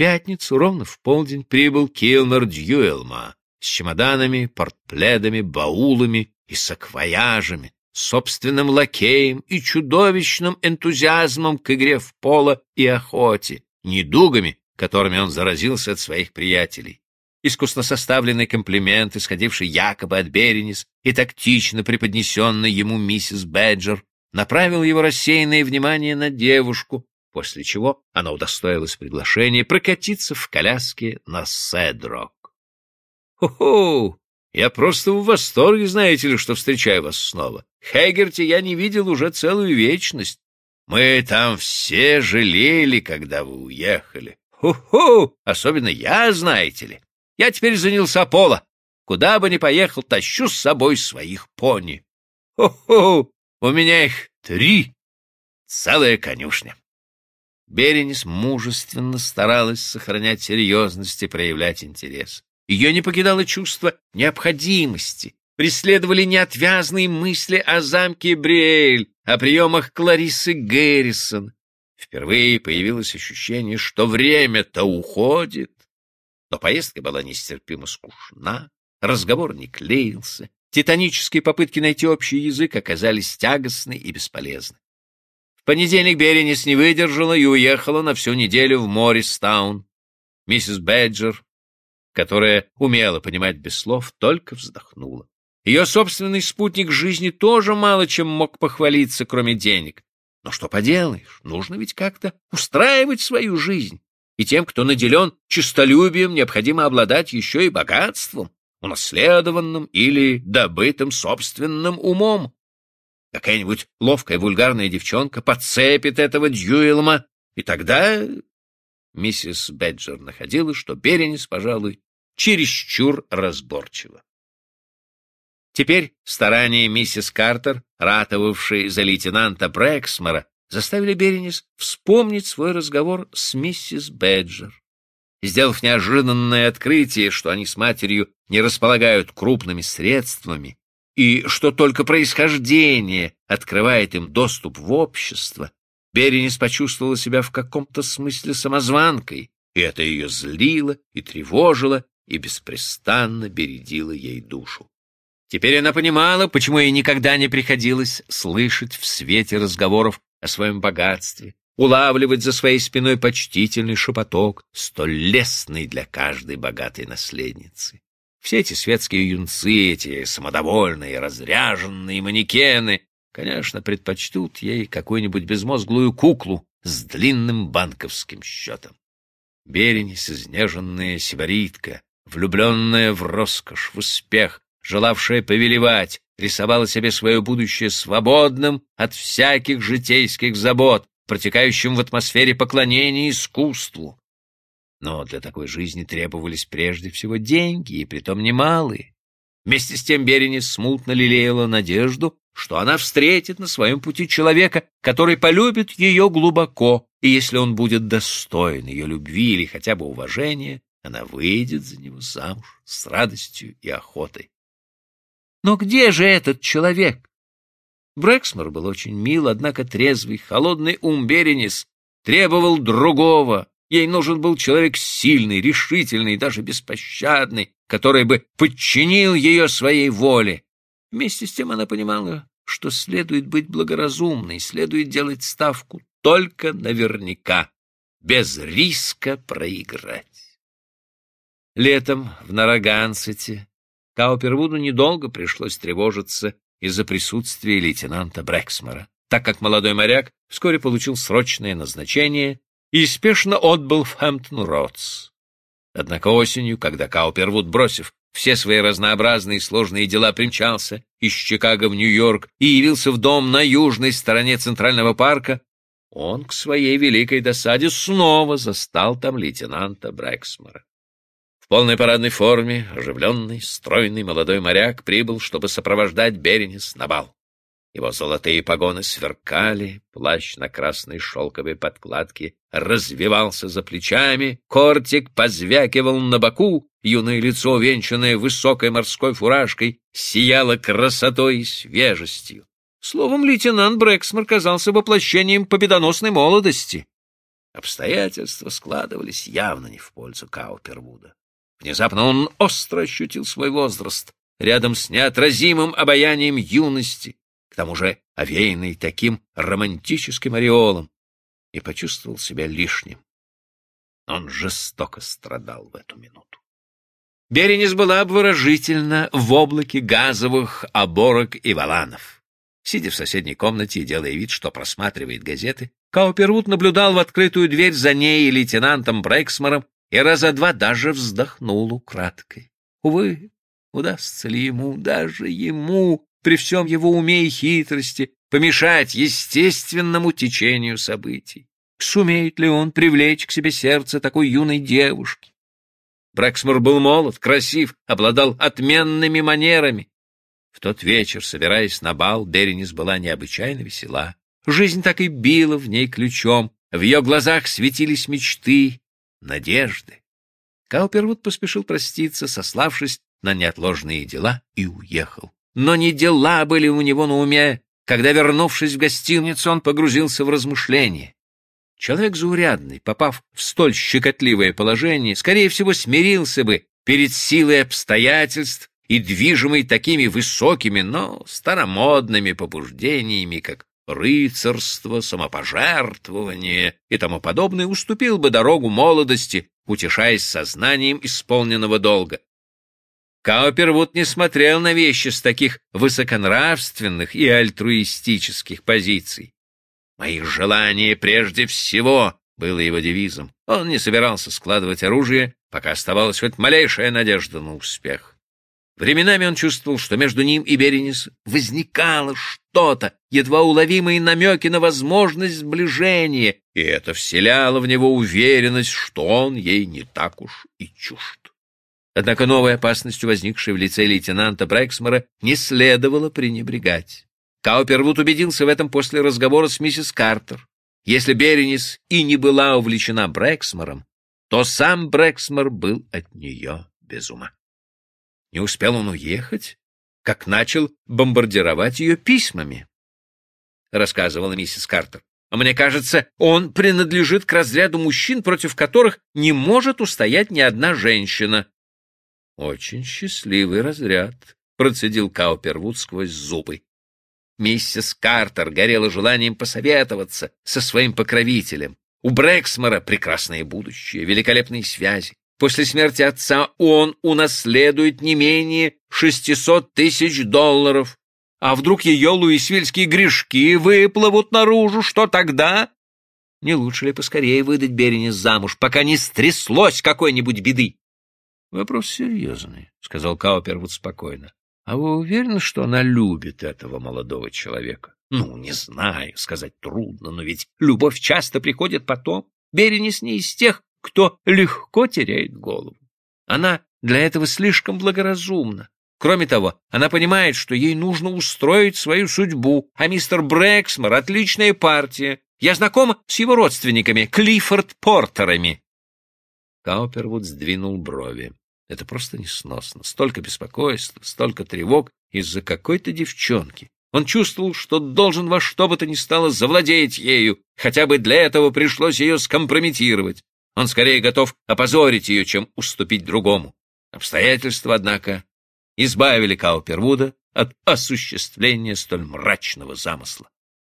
пятницу ровно в полдень прибыл Килмер Дьюэлма с чемоданами, портпледами, баулами и саквояжами, собственным лакеем и чудовищным энтузиазмом к игре в поло и охоте, недугами, которыми он заразился от своих приятелей. Искусно составленный комплимент, исходивший якобы от Беренис и тактично преподнесенный ему миссис Бэджер, направил его рассеянное внимание на девушку, после чего она удостоилась приглашения прокатиться в коляске на Седрок. «Хо-хо! Я просто в восторге, знаете ли, что встречаю вас снова. Хэггерти я не видел уже целую вечность. Мы там все жалели, когда вы уехали. Ху-ху! Особенно я, знаете ли. Я теперь занялся поло. Куда бы ни поехал, тащу с собой своих пони. Ху-ху! У меня их три. Целая конюшня. Беренис мужественно старалась сохранять серьезность и проявлять интерес. Ее не покидало чувство необходимости, преследовали неотвязные мысли о замке Бриэль, о приемах Кларисы Гэррисон. Впервые появилось ощущение, что время-то уходит. Но поездка была нестерпимо скучна, разговор не клеился, титанические попытки найти общий язык оказались тягостны и бесполезны. В понедельник Беренис не выдержала и уехала на всю неделю в Морристаун. Миссис Бэджер, которая умела понимать без слов, только вздохнула. Ее собственный спутник жизни тоже мало чем мог похвалиться, кроме денег. Но что поделаешь, нужно ведь как-то устраивать свою жизнь. И тем, кто наделен честолюбием, необходимо обладать еще и богатством, унаследованным или добытым собственным умом. Какая-нибудь ловкая вульгарная девчонка подцепит этого Дьюэлма, и тогда миссис Беджер находила, что Беренис, пожалуй, чересчур разборчиво. Теперь старания миссис Картер, ратовавшей за лейтенанта Брэксмора, заставили Беренис вспомнить свой разговор с миссис Беджер. Сделав неожиданное открытие, что они с матерью не располагают крупными средствами, и что только происхождение открывает им доступ в общество, Беренис почувствовала себя в каком-то смысле самозванкой, и это ее злило и тревожило, и беспрестанно бередило ей душу. Теперь она понимала, почему ей никогда не приходилось слышать в свете разговоров о своем богатстве, улавливать за своей спиной почтительный шепоток, столь лестный для каждой богатой наследницы. Все эти светские юнцы, эти самодовольные, разряженные манекены, конечно, предпочтут ей какую-нибудь безмозглую куклу с длинным банковским счетом. Беренис, изнеженная сибаритка, влюбленная в роскошь, в успех, желавшая повелевать, рисовала себе свое будущее свободным от всяких житейских забот, протекающим в атмосфере поклонения искусству. Но для такой жизни требовались прежде всего деньги, и притом немалые. Вместе с тем Беренис смутно лелеяла надежду, что она встретит на своем пути человека, который полюбит ее глубоко, и если он будет достоин ее любви или хотя бы уважения, она выйдет за него замуж с радостью и охотой. Но где же этот человек? Брэксмор был очень мил, однако трезвый, холодный ум Беренис требовал другого. Ей нужен был человек сильный, решительный, даже беспощадный, который бы подчинил ее своей воле. Вместе с тем она понимала, что следует быть благоразумной, следует делать ставку только наверняка, без риска проиграть. Летом в Нарагансете Каупервуду недолго пришлось тревожиться из-за присутствия лейтенанта Брэксмора, так как молодой моряк вскоре получил срочное назначение и спешно отбыл в Хэмптон-Ротс. Однако осенью, когда Каупервуд, бросив все свои разнообразные и сложные дела, примчался из Чикаго в Нью-Йорк и явился в дом на южной стороне Центрального парка, он к своей великой досаде снова застал там лейтенанта Брэксмора полной парадной форме, оживленный, стройный молодой моряк прибыл, чтобы сопровождать Беренис на бал. Его золотые погоны сверкали, плащ на красной шелковой подкладке развивался за плечами, кортик позвякивал на боку, юное лицо, венчанное высокой морской фуражкой, сияло красотой и свежестью. Словом, лейтенант Брэксмор казался воплощением победоносной молодости. Обстоятельства складывались явно не в пользу Каупервуда. Внезапно он остро ощутил свой возраст рядом с неотразимым обаянием юности, к тому же овеянный таким романтическим ореолом, и почувствовал себя лишним. Он жестоко страдал в эту минуту. Беренис была обворожительна в облаке газовых оборок и валанов. Сидя в соседней комнате и делая вид, что просматривает газеты, Каупервуд наблюдал в открытую дверь за ней и лейтенантом Брэксмором и раза два даже вздохнул украдкой. Увы, удастся ли ему, даже ему, при всем его уме и хитрости, помешать естественному течению событий? Сумеет ли он привлечь к себе сердце такой юной девушки? Брэксмор был молод, красив, обладал отменными манерами. В тот вечер, собираясь на бал, Беренис была необычайно весела. Жизнь так и била в ней ключом, в ее глазах светились мечты, надежды. Каупервуд поспешил проститься, сославшись на неотложные дела, и уехал. Но не дела были у него на уме, когда, вернувшись в гостиницу, он погрузился в размышления. Человек заурядный, попав в столь щекотливое положение, скорее всего, смирился бы перед силой обстоятельств и движимый такими высокими, но старомодными побуждениями, как рыцарство, самопожертвование и тому подобное, уступил бы дорогу молодости, утешаясь сознанием исполненного долга. Каупервуд не смотрел на вещи с таких высоконравственных и альтруистических позиций. «Мои желания прежде всего» было его девизом. Он не собирался складывать оружие, пока оставалась хоть малейшая надежда на успех. Временами он чувствовал, что между ним и Беренис возникало что-то, едва уловимые намеки на возможность сближения, и это вселяло в него уверенность, что он ей не так уж и чужд. Однако новой опасностью, возникшей в лице лейтенанта Брэксмора, не следовало пренебрегать. Каупервуд убедился в этом после разговора с миссис Картер. Если Беренис и не была увлечена Брэксмором, то сам Брэксмор был от нее без ума. Не успел он уехать, как начал бомбардировать ее письмами, — рассказывала миссис Картер. А мне кажется, он принадлежит к разряду мужчин, против которых не может устоять ни одна женщина. — Очень счастливый разряд, — процедил Каупервуд сквозь зубы. Миссис Картер горела желанием посоветоваться со своим покровителем. У Брэксмора прекрасное будущее, великолепные связи. После смерти отца он унаследует не менее 600 тысяч долларов. А вдруг ее луисвильские грешки выплывут наружу, что тогда? Не лучше ли поскорее выдать Беренис замуж, пока не стряслось какой-нибудь беды? — Вопрос серьезный, — сказал Каупервуд спокойно. — А вы уверены, что она любит этого молодого человека? — Ну, не знаю, сказать трудно, но ведь любовь часто приходит потом. Беренис не из тех, кто легко теряет голову. Она для этого слишком благоразумна. Кроме того, она понимает, что ей нужно устроить свою судьбу, а мистер Брэксмор — отличная партия. Я знаком с его родственниками, Клиффорд Портерами. Каупервуд сдвинул брови. Это просто несносно. Столько беспокойства, столько тревог из-за какой-то девчонки. Он чувствовал, что должен во что бы то ни стало завладеть ею, хотя бы для этого пришлось ее скомпрометировать. Он скорее готов опозорить ее, чем уступить другому. Обстоятельства, однако, избавили Каупервуда от осуществления столь мрачного замысла.